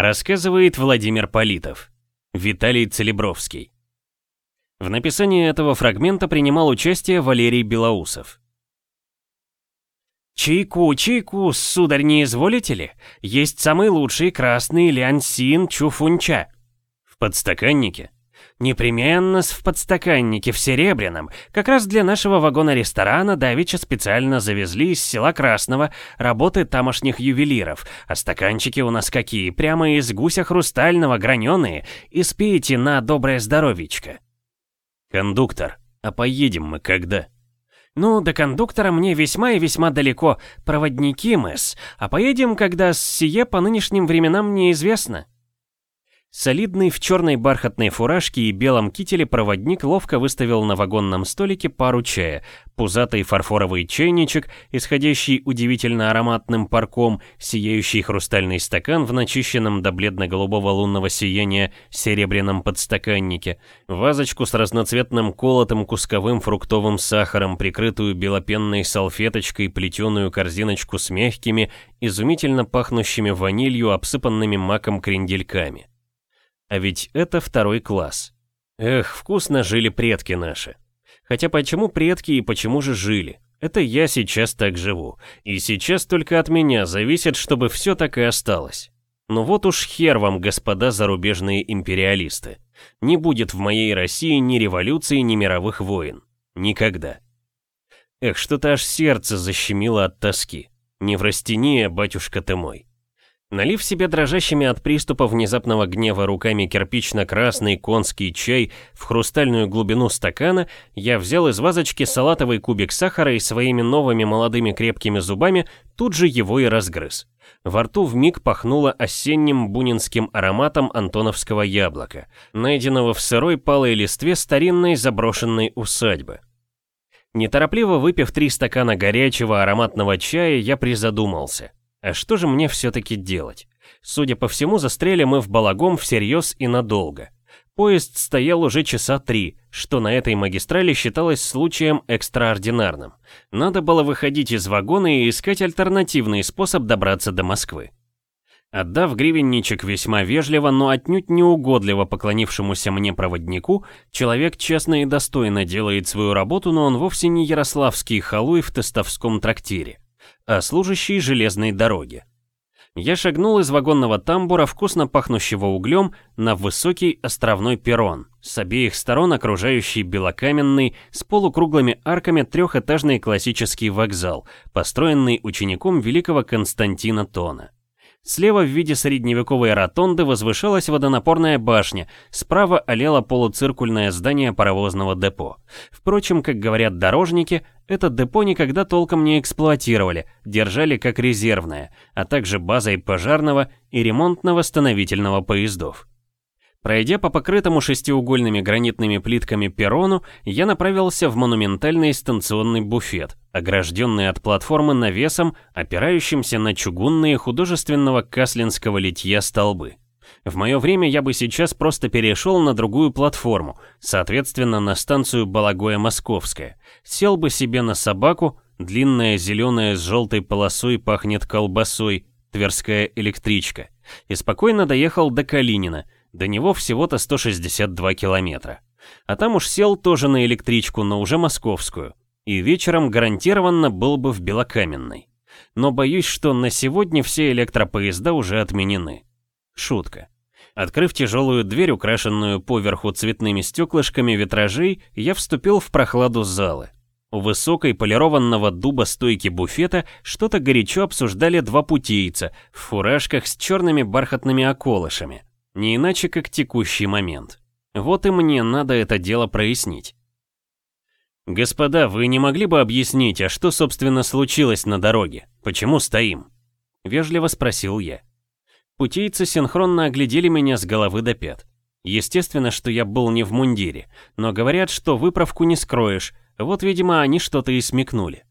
Рассказывает Владимир Политов. Виталий Целебровский. В написании этого фрагмента принимал участие Валерий Белоусов. «Чайку, чайку, сударь, не изволите ли? Есть самый лучший красный лянсин чуфунча». «В подстаканнике?» «Непременно в подстаканнике, в серебряном. Как раз для нашего вагона-ресторана давеча специально завезли из села Красного работы тамошних ювелиров. А стаканчики у нас какие, прямо из гуся хрустального, граненые. И спейте на доброе здоровичко». «Кондуктор, а поедем мы когда?» «Ну, до кондуктора мне весьма и весьма далеко. Проводники мы-с. А поедем, когда сие по нынешним временам неизвестно». Солидный в черной бархатной фуражке и белом кителе проводник ловко выставил на вагонном столике пару чая, пузатый фарфоровый чайничек, исходящий удивительно ароматным парком, сияющий хрустальный стакан в начищенном до бледно-голубого лунного сияния серебряном подстаканнике, вазочку с разноцветным колотым кусковым фруктовым сахаром, прикрытую белопенной салфеточкой, плетеную корзиночку с мягкими, изумительно пахнущими ванилью, обсыпанными маком крендельками. А ведь это второй класс. Эх, вкусно жили предки наши. Хотя почему предки и почему же жили? Это я сейчас так живу. И сейчас только от меня зависит, чтобы все так и осталось. Но вот уж хер вам, господа зарубежные империалисты. Не будет в моей России ни революции, ни мировых войн. Никогда. Эх, что-то аж сердце защемило от тоски. Не в растении, батюшка ты мой. Налив себе дрожащими от приступа внезапного гнева руками кирпично-красный конский чай в хрустальную глубину стакана, я взял из вазочки салатовый кубик сахара и своими новыми молодыми крепкими зубами тут же его и разгрыз. Во рту вмиг пахнуло осенним бунинским ароматом антоновского яблока, найденного в сырой палой листве старинной заброшенной усадьбы. Неторопливо выпив три стакана горячего ароматного чая, я призадумался. А что же мне все-таки делать? Судя по всему, застряли мы в балагом всерьез и надолго. Поезд стоял уже часа три, что на этой магистрали считалось случаем экстраординарным. Надо было выходить из вагона и искать альтернативный способ добраться до Москвы. Отдав гривенничек весьма вежливо, но отнюдь неугодливо поклонившемуся мне проводнику, человек честно и достойно делает свою работу, но он вовсе не ярославский халуй в тестовском трактире а служащий железной дороги. Я шагнул из вагонного тамбура, вкусно пахнущего углем, на высокий островной перрон, с обеих сторон окружающий белокаменный, с полукруглыми арками трехэтажный классический вокзал, построенный учеником великого Константина Тона. Слева в виде средневековой ротонды возвышалась водонапорная башня, справа олело полуциркульное здание паровозного депо. Впрочем, как говорят дорожники, это депо никогда толком не эксплуатировали, держали как резервное, а также базой пожарного и ремонтно-восстановительного поездов. Пройдя по покрытому шестиугольными гранитными плитками перрону, я направился в монументальный станционный буфет, огражденный от платформы навесом, опирающимся на чугунные художественного каслинского литья столбы. В мое время я бы сейчас просто перешел на другую платформу, соответственно на станцию Балагоя-Московская, сел бы себе на собаку, длинная зеленая с желтой полосой пахнет колбасой, Тверская электричка, и спокойно доехал до Калинина, до него всего-то 162 километра. А там уж сел тоже на электричку, но уже московскую. И вечером гарантированно был бы в Белокаменной. Но боюсь, что на сегодня все электропоезда уже отменены. Шутка. Открыв тяжелую дверь, украшенную поверху цветными стеклышками витражей, я вступил в прохладу залы. У высокой полированного дуба стойки буфета что-то горячо обсуждали два путейца в фуражках с черными бархатными околышами. Не иначе, как текущий момент. Вот и мне надо это дело прояснить. «Господа, вы не могли бы объяснить, а что, собственно, случилось на дороге? Почему стоим?» Вежливо спросил я. Путейцы синхронно оглядели меня с головы до пят. Естественно, что я был не в мундире, но говорят, что выправку не скроешь, вот, видимо, они что-то и смекнули.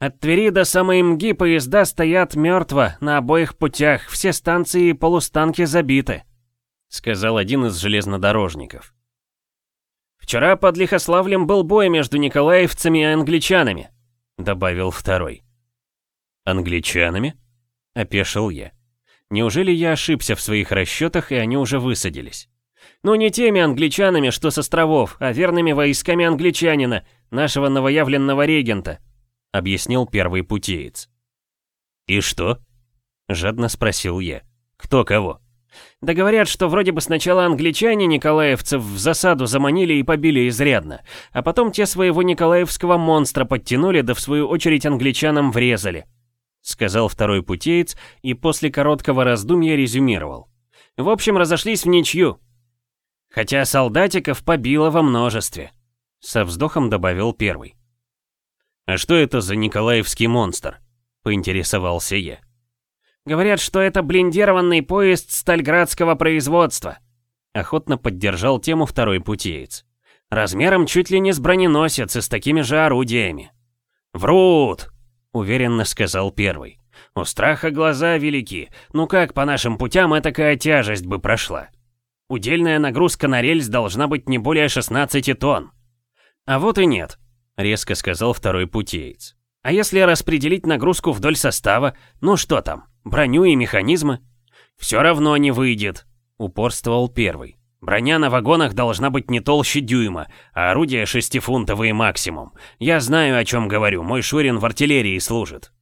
От Твери до самой МГИ поезда стоят мертво на обоих путях, все станции и полустанки забиты», — сказал один из железнодорожников. «Вчера под Лихославлем был бой между николаевцами и англичанами», — добавил второй. «Англичанами?» — опешил я. Неужели я ошибся в своих расчетах, и они уже высадились? Ну не теми англичанами, что с островов, а верными войсками англичанина, нашего новоявленного регента», — объяснил первый путеец. «И что?» — жадно спросил я. «Кто кого?» Да говорят, что вроде бы сначала англичане николаевцев в засаду заманили и побили изрядно, а потом те своего николаевского монстра подтянули, да в свою очередь англичанам врезали. Сказал второй путеец и после короткого раздумья резюмировал. В общем, разошлись в ничью. Хотя солдатиков побило во множестве. Со вздохом добавил первый. «А что это за николаевский монстр?» — поинтересовался я. Говорят, что это блиндированный поезд стальградского производства. Охотно поддержал тему второй путеец. Размером чуть ли не с броненосец и с такими же орудиями. «Врут!» — уверенно сказал первый. «У страха глаза велики. Ну как по нашим путям этакая тяжесть бы прошла? Удельная нагрузка на рельс должна быть не более 16 тонн». «А вот и нет», — резко сказал второй путеец. «А если распределить нагрузку вдоль состава, ну что там, Броню и механизмы? Все равно не выйдет, упорствовал первый. Броня на вагонах должна быть не толще дюйма, а орудия шестифунтовые максимум. Я знаю, о чем говорю, мой Шурин в артиллерии служит.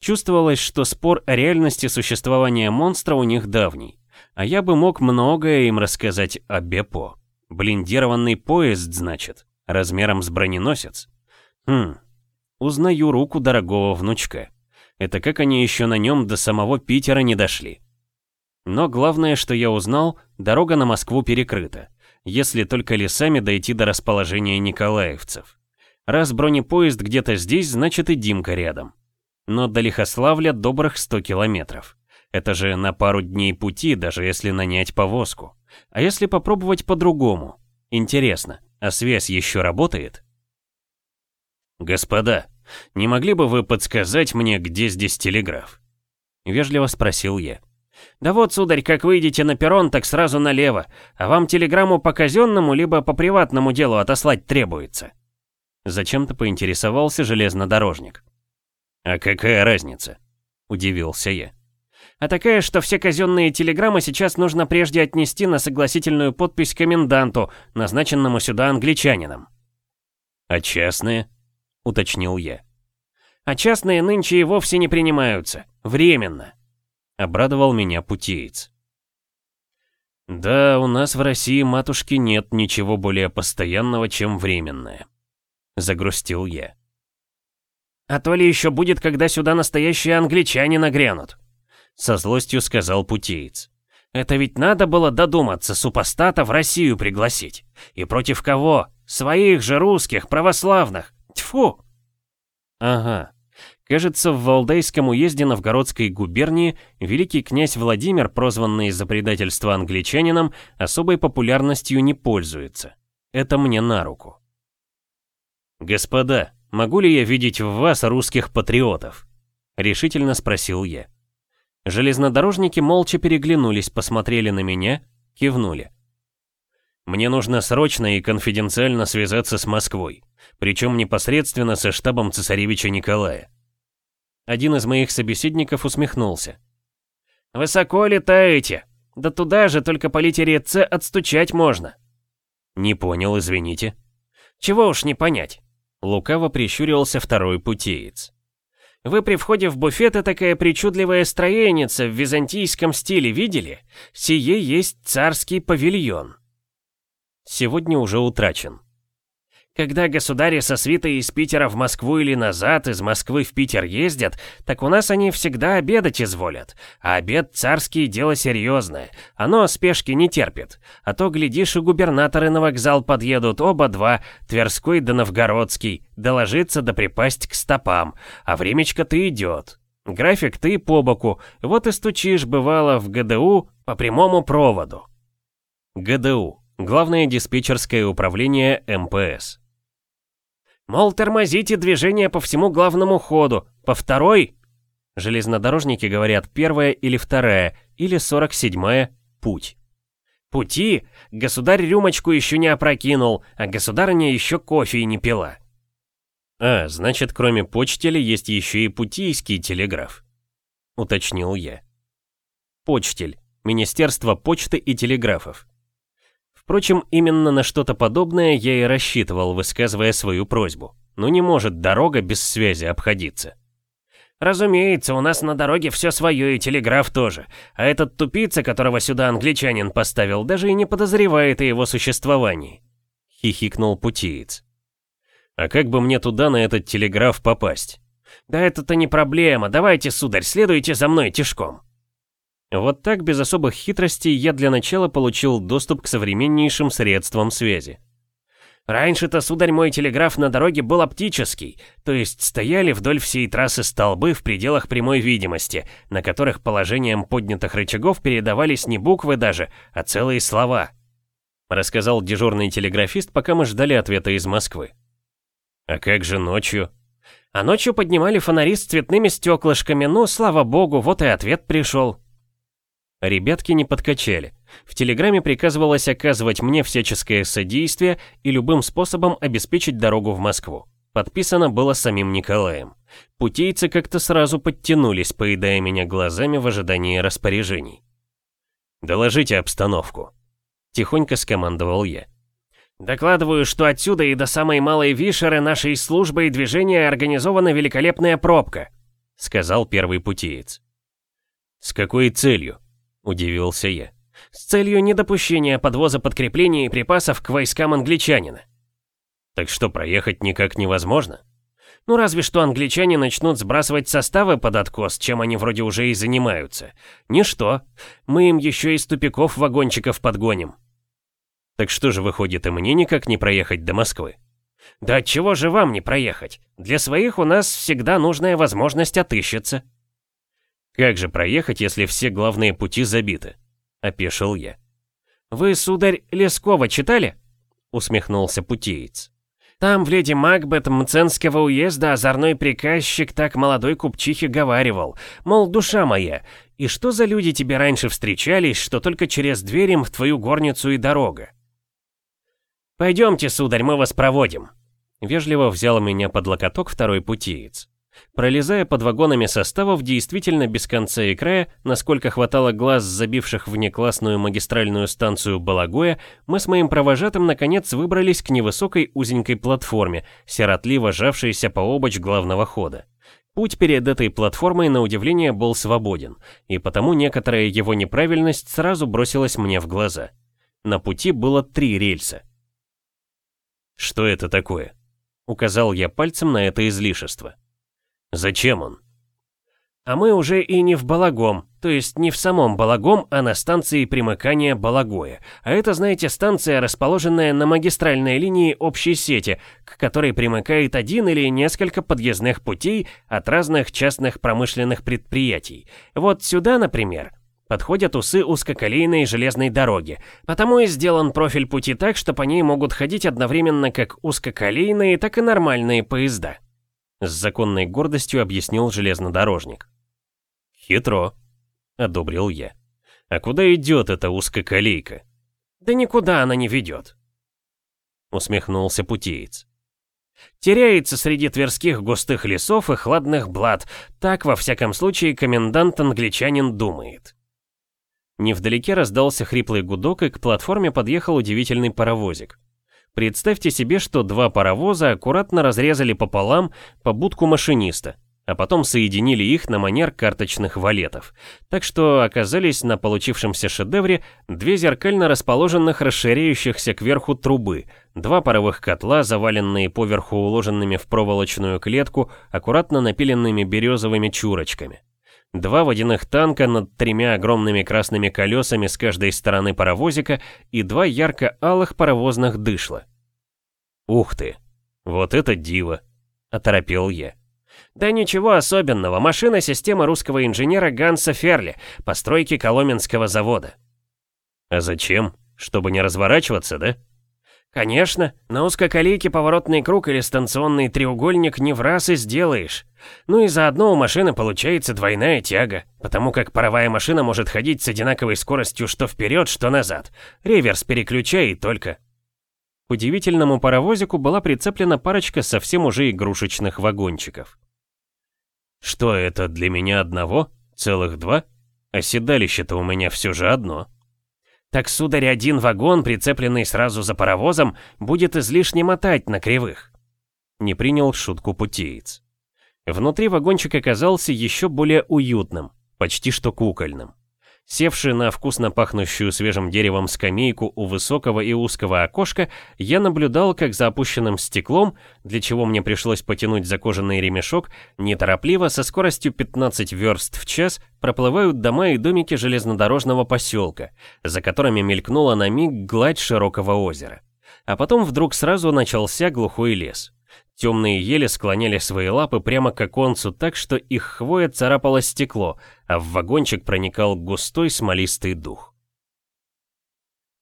Чувствовалось, что спор о реальности существования монстра у них давний. А я бы мог многое им рассказать о Бепо. Блиндированный поезд, значит, размером с броненосец. Хм, узнаю руку дорогого внучка. Это как они еще на нем до самого Питера не дошли. Но главное, что я узнал, дорога на Москву перекрыта, если только лесами дойти до расположения николаевцев. Раз бронепоезд где-то здесь, значит и Димка рядом. Но до Лихославля добрых 100 километров. Это же на пару дней пути, даже если нанять повозку. А если попробовать по-другому? Интересно, а связь еще работает? «Господа, не могли бы вы подсказать мне, где здесь телеграф?» Вежливо спросил я. «Да вот, сударь, как выйдете на перрон, так сразу налево, а вам телеграмму по казенному либо по приватному делу отослать требуется». Зачем-то поинтересовался железнодорожник. «А какая разница?» – удивился я. «А такая, что все казенные телеграммы сейчас нужно прежде отнести на согласительную подпись коменданту, назначенному сюда англичанином». «А частные?» — уточнил я. «А частные нынче и вовсе не принимаются. Временно», — обрадовал меня путеец. «Да, у нас в России, матушки, нет ничего более постоянного, чем временное», — загрустил я. «А то ли еще будет, когда сюда настоящие англичане нагрянут», — со злостью сказал путеец. «Это ведь надо было додуматься супостата в Россию пригласить. И против кого? Своих же русских, православных. Тьфу! Ага. Кажется, в Валдайском уезде Новгородской губернии великий князь Владимир, прозванный из-за предательства англичанином, особой популярностью не пользуется. Это мне на руку. «Господа, могу ли я видеть в вас русских патриотов?» — решительно спросил я. Железнодорожники молча переглянулись, посмотрели на меня, кивнули. «Мне нужно срочно и конфиденциально связаться с Москвой причем непосредственно со штабом цесаревича Николая. Один из моих собеседников усмехнулся. «Высоко летаете! Да туда же только по литере «Ц» отстучать можно!» «Не понял, извините». «Чего уж не понять?» Лукаво прищурился второй путеец. «Вы при входе в буфет такая причудливая строеница в византийском стиле видели? Сие есть царский павильон». Сегодня уже утрачен. Когда государи со свитой из Питера в Москву или назад, из Москвы в Питер ездят, так у нас они всегда обедать изволят. А обед царский дело серьезное. Оно спешки не терпит. А то, глядишь, и губернаторы на вокзал подъедут, оба два, Тверской да Новгородский, доложиться да припасть к стопам. А времечко-то идет. График ты по боку, вот и стучишь, бывало, в ГДУ по прямому проводу. ГДУ. Главное диспетчерское управление МПС. Мол, тормозите движение по всему главному ходу. По второй... Железнодорожники говорят первая или вторая, или сорок седьмая путь. Пути? Государь рюмочку еще не опрокинул, а государыня еще кофе не пила. А, значит, кроме почтели есть еще и путийский телеграф. Уточнил я. Почтель, Министерство почты и телеграфов. Впрочем, именно на что-то подобное я и рассчитывал, высказывая свою просьбу. Но не может дорога без связи обходиться. Разумеется, у нас на дороге все свое и телеграф тоже. А этот тупица, которого сюда англичанин поставил, даже и не подозревает о его существовании. Хихикнул путеец. А как бы мне туда на этот телеграф попасть? Да это-то не проблема. Давайте, сударь, следуйте за мной тишком. Вот так, без особых хитростей, я для начала получил доступ к современнейшим средствам связи. Раньше-то, сударь, мой телеграф на дороге был оптический, то есть стояли вдоль всей трассы столбы в пределах прямой видимости, на которых положением поднятых рычагов передавались не буквы даже, а целые слова. Рассказал дежурный телеграфист, пока мы ждали ответа из Москвы. А как же ночью? А ночью поднимали фонари с цветными стеклышками, ну, слава богу, вот и ответ пришел. Ребятки не подкачали. В телеграмме приказывалось оказывать мне всяческое содействие и любым способом обеспечить дорогу в Москву. Подписано было самим Николаем. Путейцы как-то сразу подтянулись, поедая меня глазами в ожидании распоряжений. «Доложите обстановку», — тихонько скомандовал я. «Докладываю, что отсюда и до самой Малой Вишеры нашей службы и движения организована великолепная пробка», — сказал первый путеец. «С какой целью?» — удивился я. «С целью недопущения подвоза подкреплений и припасов к войскам англичанина». «Так что, проехать никак невозможно?» «Ну, разве что англичане начнут сбрасывать составы под откос, чем они вроде уже и занимаются. Ничто. Мы им еще из тупиков вагончиков подгоним». «Так что же, выходит, и мне никак не проехать до Москвы?» «Да чего же вам не проехать? Для своих у нас всегда нужная возможность отыщется». «Как же проехать, если все главные пути забиты?» — опешил я. «Вы, сударь, Лескова читали?» — усмехнулся путеец. «Там в леди Макбет Мценского уезда озорной приказчик так молодой купчихе говаривал, мол, душа моя, и что за люди тебе раньше встречались, что только через дверь им в твою горницу и дорога?» «Пойдемте, сударь, мы вас проводим», — вежливо взял меня под локоток второй путеец. Пролезая под вагонами составов действительно без конца и края, насколько хватало глаз забивших внеклассную магистральную станцию Балагоя, мы с моим провожатым наконец выбрались к невысокой узенькой платформе, сиротливо жавшейся по обочь главного хода. Путь перед этой платформой, на удивление, был свободен, и потому некоторая его неправильность сразу бросилась мне в глаза. На пути было три рельса. «Что это такое?» — указал я пальцем на это излишество. Зачем он? А мы уже и не в Балагом, то есть не в самом Балагом, а на станции примыкания Балагоя. А это, знаете, станция, расположенная на магистральной линии общей сети, к которой примыкает один или несколько подъездных путей от разных частных промышленных предприятий. Вот сюда, например, подходят усы узкоколейной железной дороги. Потому и сделан профиль пути так, что по ней могут ходить одновременно как узкоколейные, так и нормальные поезда. С законной гордостью объяснил железнодорожник. «Хитро», — одобрил я. «А куда идет эта узкоколейка?» «Да никуда она не ведет», — усмехнулся путеец. «Теряется среди тверских густых лесов и хладных блат, так, во всяком случае, комендант-англичанин думает». Невдалеке раздался хриплый гудок, и к платформе подъехал удивительный паровозик. Представьте себе, что два паровоза аккуратно разрезали пополам побудку машиниста, а потом соединили их на манер карточных валетов. Так что оказались на получившемся шедевре две зеркально расположенных расширяющихся кверху трубы, два паровых котла, заваленные поверху уложенными в проволочную клетку, аккуратно напиленными березовыми чурочками. Два водяных танка над тремя огромными красными колесами с каждой стороны паровозика и два ярко-алых паровозных дышла. «Ух ты! Вот это диво!» — оторопел я. «Да ничего особенного, машина системы русского инженера Ганса Ферли, постройки Коломенского завода». «А зачем? Чтобы не разворачиваться, да?» Конечно, на узкоколейке поворотный круг или станционный треугольник не в раз и сделаешь. Ну и заодно у машины получается двойная тяга, потому как паровая машина может ходить с одинаковой скоростью что вперед, что назад. Реверс переключай только. К удивительному паровозику была прицеплена парочка совсем уже игрушечных вагончиков. «Что это, для меня одного? Целых два?» А седалище-то у меня все же одно. Так, сударь, один вагон, прицепленный сразу за паровозом, будет излишне мотать на кривых. Не принял шутку путеец. Внутри вагончик оказался еще более уютным, почти что кукольным. Севший на вкусно пахнущую свежим деревом скамейку у высокого и узкого окошка, я наблюдал, как за опущенным стеклом, для чего мне пришлось потянуть за кожаный ремешок, неторопливо, со скоростью 15 верст в час, проплывают дома и домики железнодорожного поселка, за которыми мелькнула на миг гладь широкого озера. А потом вдруг сразу начался глухой лес. Темные ели склоняли свои лапы прямо к оконцу так, что их хвоя царапало стекло, а в вагончик проникал густой смолистый дух.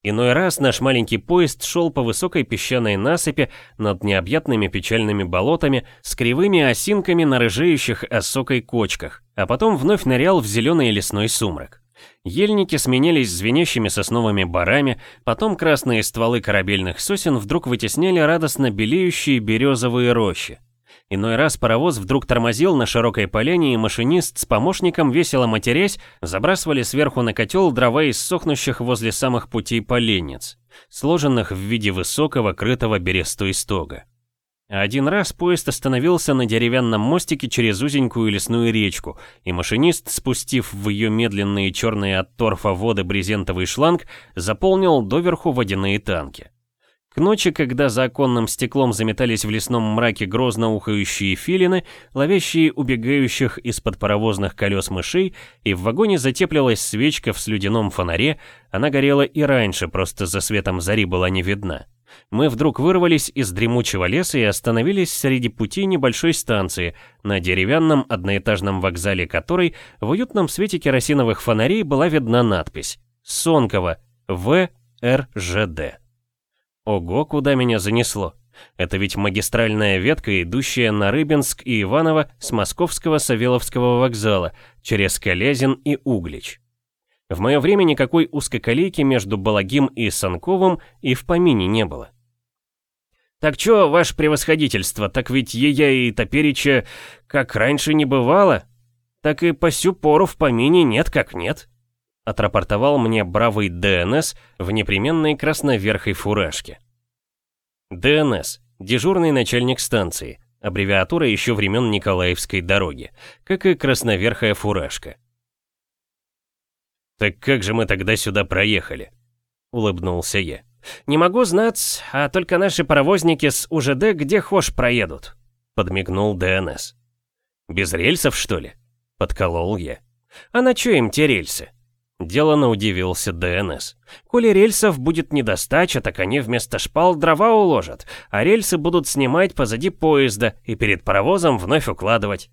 Иной раз наш маленький поезд шел по высокой песчаной насыпи над необъятными печальными болотами с кривыми осинками на рыжеющих осокой кочках, а потом вновь нырял в зеленый лесной сумрак. Ельники сменились звенящими сосновыми барами, потом красные стволы корабельных сосен вдруг вытесняли радостно белеющие березовые рощи. Иной раз паровоз вдруг тормозил на широкой поляне, и машинист с помощником, весело матерясь, забрасывали сверху на котел дрова из сохнущих возле самых путей поленниц, сложенных в виде высокого крытого берестой стога. Один раз поезд остановился на деревянном мостике через узенькую лесную речку, и машинист, спустив в ее медленные черные от торфа воды брезентовый шланг, заполнил доверху водяные танки. К ночи, когда за оконным стеклом заметались в лесном мраке грозно ухающие филины, ловящие убегающих из-под паровозных колес мышей, и в вагоне затеплилась свечка в слюдяном фонаре, она горела и раньше, просто за светом зари была не видна мы вдруг вырвались из дремучего леса и остановились среди пути небольшой станции, на деревянном одноэтажном вокзале которой в уютном свете керосиновых фонарей была видна надпись «Сонково, ВРЖД». Ого, куда меня занесло. Это ведь магистральная ветка, идущая на Рыбинск и Иваново с московского Савеловского вокзала, через Колязин и Углич. В мое время никакой узкоколейки между Балагим и Санковым и в помине не было. «Так чё, ваше превосходительство, так ведь ея и топереча, как раньше не бывало, так и по сю пору в помине нет как нет», отрапортовал мне бравый ДНС в непременной красноверхой фуражке. ДНС – дежурный начальник станции, аббревиатура еще времен Николаевской дороги, как и красноверхая фуражка. «Так как же мы тогда сюда проехали?» — улыбнулся я. «Не могу знать, а только наши паровозники с УЖД где хошь проедут», — подмигнул ДНС. «Без рельсов, что ли?» — подколол я. «А на чё им те рельсы?» Делано удивился ДНС. «Коли рельсов будет недостача, так они вместо шпал дрова уложат, а рельсы будут снимать позади поезда и перед паровозом вновь укладывать».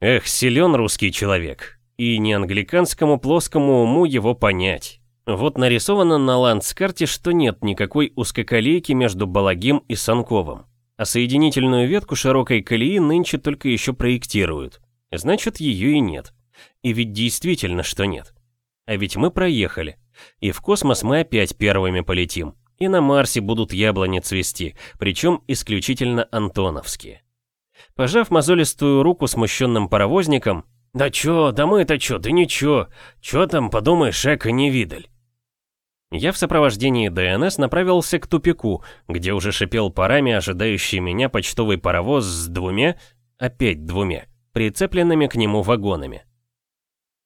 Эх, силен русский человек и не англиканскому плоскому уму его понять. Вот нарисовано на ландскарте, что нет никакой узкоколейки между Балагим и Санковым. А соединительную ветку широкой колеи нынче только еще проектируют. Значит, ее и нет. И ведь действительно, что нет. А ведь мы проехали. И в космос мы опять первыми полетим. И на Марсе будут яблони цвести, причем исключительно антоновские. Пожав мозолистую руку смущенным паровозникам, «Да чё, да мы-то чё, да ничего. Чё там, подумаешь, эко не видаль». Я в сопровождении ДНС направился к тупику, где уже шипел парами ожидающий меня почтовый паровоз с двумя, опять двумя, прицепленными к нему вагонами.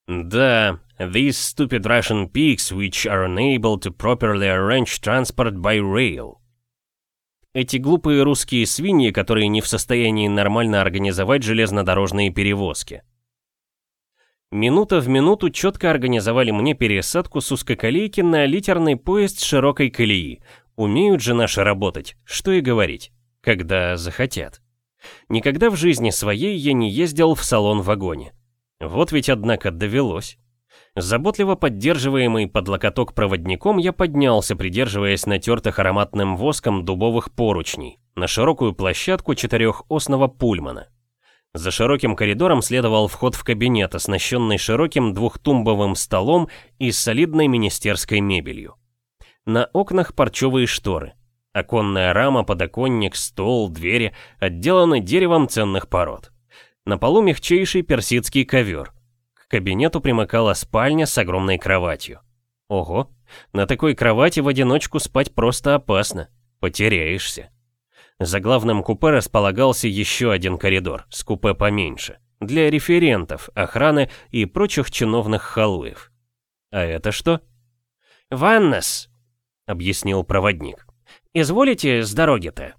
Да, these stupid Russian pigs which are unable to properly arrange transport by rail. Эти глупые русские свиньи, которые не в состоянии нормально организовать железнодорожные перевозки. Минута в минуту четко организовали мне пересадку с узкоколейки на литерный поезд широкой колеи. Умеют же наши работать, что и говорить, когда захотят. Никогда в жизни своей я не ездил в салон-вагоне. Вот ведь, однако, довелось. Заботливо поддерживаемый под локоток проводником, я поднялся, придерживаясь натертых ароматным воском дубовых поручней, на широкую площадку четырехосного пульмана. За широким коридором следовал вход в кабинет, оснащенный широким двухтумбовым столом и солидной министерской мебелью. На окнах парчевые шторы. Оконная рама, подоконник, стол, двери отделаны деревом ценных пород. На полу мягчайший персидский ковер. К кабинету примыкала спальня с огромной кроватью. Ого, на такой кровати в одиночку спать просто опасно. Потеряешься. За главным купе располагался еще один коридор, с купе поменьше, для референтов, охраны и прочих чиновных халуев. А это что? «Ваннес», — объяснил проводник. «Изволите с дороги-то?»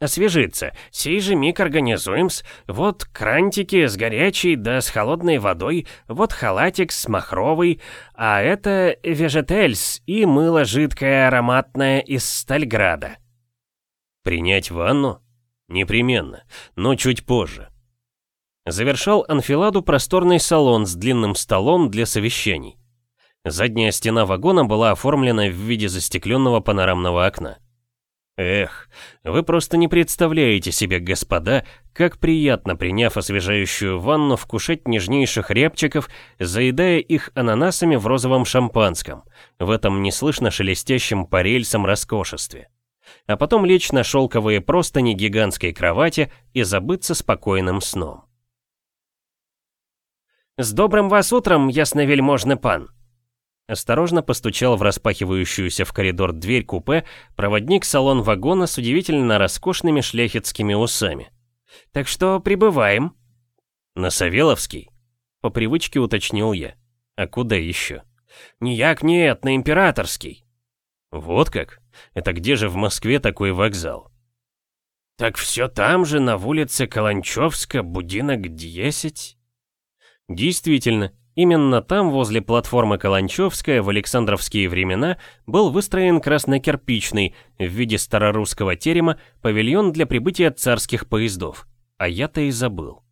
«Освежиться. Сей же миг организуем-с. Вот крантики с горячей да с холодной водой, вот халатик с махровой, а это вежетельс и мыло жидкое ароматное из Стальграда». «Принять ванну? Непременно, но чуть позже». Завершал анфиладу просторный салон с длинным столом для совещаний. Задняя стена вагона была оформлена в виде застекленного панорамного окна. Эх, вы просто не представляете себе, господа, как приятно, приняв освежающую ванну, вкушать нежнейших рябчиков, заедая их ананасами в розовом шампанском, в этом неслышно шелестящем по рельсам роскошестве. А потом лечь на шелковые простыни гигантской кровати и забыться спокойным сном. «С добрым вас утром, ясновельможный пан!» Осторожно постучал в распахивающуюся в коридор дверь купе проводник салон вагона с удивительно роскошными шляхетскими усами. «Так что прибываем?» «На Савеловский?» По привычке уточнил я. «А куда еще?» «Нияк нет, на Императорский». «Вот как? Это где же в Москве такой вокзал?» «Так все там же, на улице Каланчевска, будинок 10». Действительно, Именно там, возле платформы Каланчевская, в Александровские времена, был выстроен краснокирпичный, в виде старорусского терема, павильон для прибытия царских поездов. А я-то и забыл.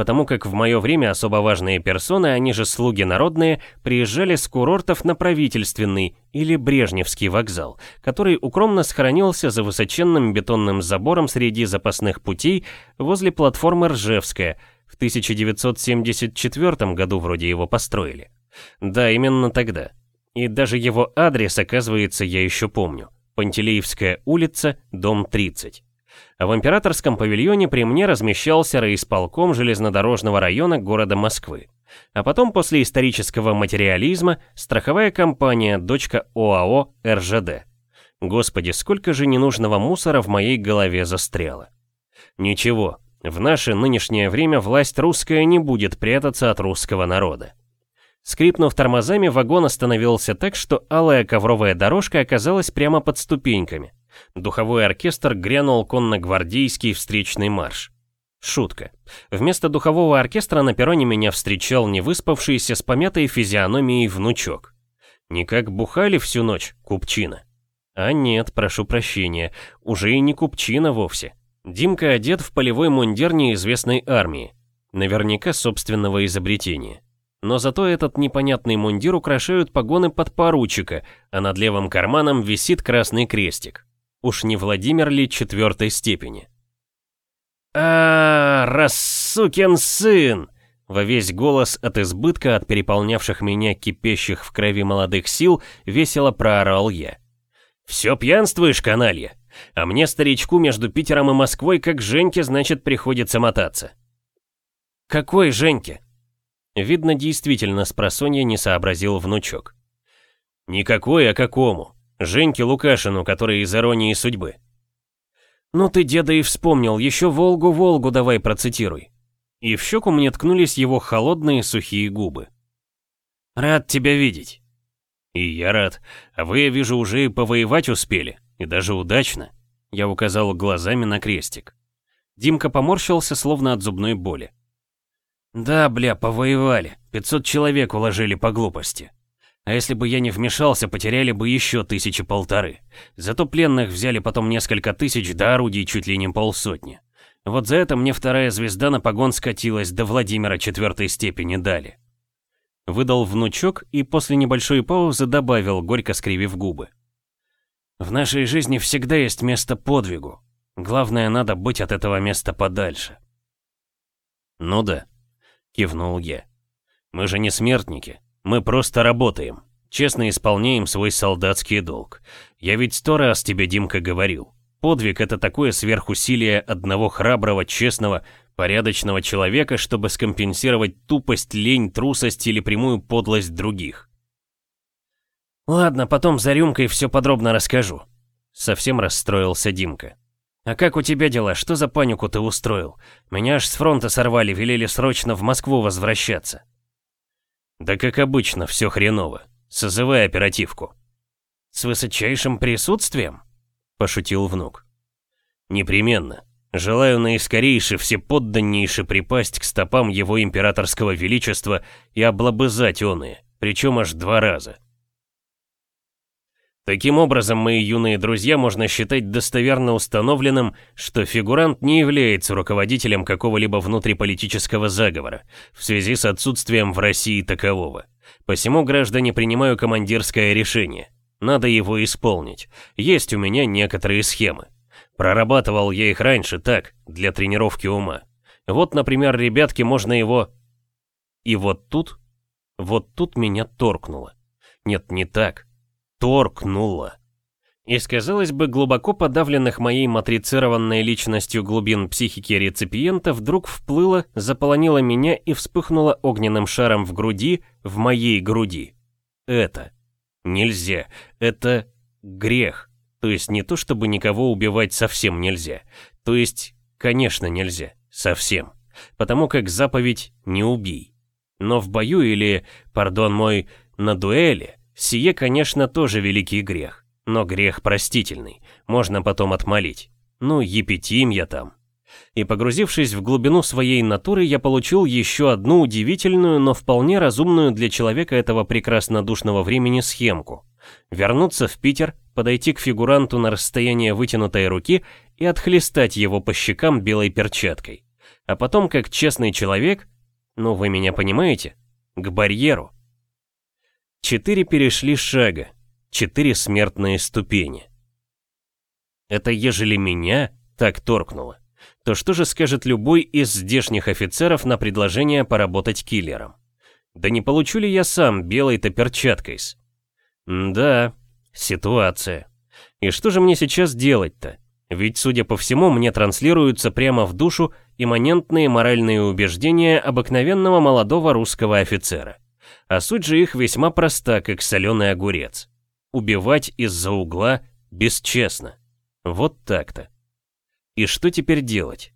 Потому как в мое время особо важные персоны, они же слуги народные, приезжали с курортов на правительственный или Брежневский вокзал, который укромно сохранился за высоченным бетонным забором среди запасных путей возле платформы Ржевская – в 1974 году вроде его построили. Да, именно тогда. И даже его адрес, оказывается, я еще помню. Пантелеевская улица, дом 30. А в императорском павильоне при мне размещался райисполком железнодорожного района города Москвы. А потом, после исторического материализма, страховая компания «Дочка ОАО РЖД». Господи, сколько же ненужного мусора в моей голове застряло. Ничего, в наше нынешнее время власть русская не будет прятаться от русского народа. Скрипнув тормозами, вагон остановился так, что алая ковровая дорожка оказалась прямо под ступеньками. Духовой оркестр грянул конно-гвардейский встречный марш. Шутка. Вместо духового оркестра на перроне меня встречал невыспавшийся с помятой физиономией внучок. Никак бухали всю ночь, купчина. А нет, прошу прощения, уже и не купчина вовсе. Димка одет в полевой мундир неизвестной армии, наверняка собственного изобретения. Но зато этот непонятный мундир украшают погоны подпоручика, а над левым карманом висит красный крестик. Уж не Владимир ли четвертой степени? а, рассукин сын!» Во весь голос от избытка, от переполнявших меня кипящих в крови молодых сил, весело проорал я. «Все пьянствуешь, каналья? А мне, старичку, между Питером и Москвой, как Женьке, значит, приходится мотаться. Какой Женьке? Видно, действительно, с не сообразил внучок. Никакой, а какому? Женьке Лукашину, который из иронии судьбы. Ну ты, деда, и вспомнил, еще Волгу-Волгу давай процитируй. И в щеку мне ткнулись его холодные сухие губы. Рад тебя видеть. И я рад. А вы, я вижу, уже и повоевать успели. И даже удачно. Я указал глазами на крестик. Димка поморщился, словно от зубной боли. «Да, бля, повоевали. 500 человек уложили по глупости. А если бы я не вмешался, потеряли бы еще тысячи полторы. Зато пленных взяли потом несколько тысяч, да орудий чуть ли не полсотни. Вот за это мне вторая звезда на погон скатилась, до Владимира четвертой степени дали». Выдал внучок и после небольшой паузы добавил, горько скривив губы. В нашей жизни всегда есть место подвигу. Главное, надо быть от этого места подальше. Ну да, кивнул я. Мы же не смертники, мы просто работаем. Честно исполняем свой солдатский долг. Я ведь сто раз тебе, Димка, говорил. Подвиг — это такое сверхусилие одного храброго, честного, Порядочного человека, чтобы скомпенсировать тупость, лень, трусость или прямую подлость других. «Ладно, потом за рюмкой все подробно расскажу», — совсем расстроился Димка. «А как у тебя дела? Что за панику ты устроил? Меня аж с фронта сорвали, велели срочно в Москву возвращаться». «Да как обычно, все хреново. Созывай оперативку». «С высочайшим присутствием?» — пошутил внук. «Непременно. Желаю наискорейше всеподданнейше припасть к стопам его императорского величества и облобызать оные, причем аж два раза». Таким образом, мои юные друзья, можно считать достоверно установленным, что фигурант не является руководителем какого-либо внутриполитического заговора, в связи с отсутствием в России такового. Посему, граждане, принимаю командирское решение. Надо его исполнить. Есть у меня некоторые схемы. Прорабатывал я их раньше так, для тренировки ума. Вот, например, ребятки, можно его... И вот тут... Вот тут меня торкнуло. Нет, не так торкнуло. Из, казалось бы, глубоко подавленных моей матрицированной личностью глубин психики реципиента вдруг вплыло, заполонило меня и вспыхнуло огненным шаром в груди, в моей груди. Это. Нельзя. Это грех. То есть не то, чтобы никого убивать совсем нельзя. То есть, конечно, нельзя. Совсем. Потому как заповедь «не убий». Но в бою или, пардон мой, на дуэли Сие, конечно, тоже великий грех, но грех простительный, можно потом отмолить. Ну, епитим я там. И погрузившись в глубину своей натуры, я получил еще одну удивительную, но вполне разумную для человека этого прекраснодушного времени схемку. Вернуться в Питер, подойти к фигуранту на расстояние вытянутой руки и отхлестать его по щекам белой перчаткой. А потом, как честный человек, ну вы меня понимаете, к барьеру, Четыре перешли шага, четыре смертные ступени. Это ежели меня так торкнуло, то что же скажет любой из здешних офицеров на предложение поработать киллером? Да не получу ли я сам белой-то перчаткой-с? Да, ситуация. И что же мне сейчас делать-то? Ведь, судя по всему, мне транслируются прямо в душу имманентные моральные убеждения обыкновенного молодого русского офицера. А суть же их весьма проста, как соленый огурец. Убивать из-за угла бесчестно. Вот так-то. И что теперь делать?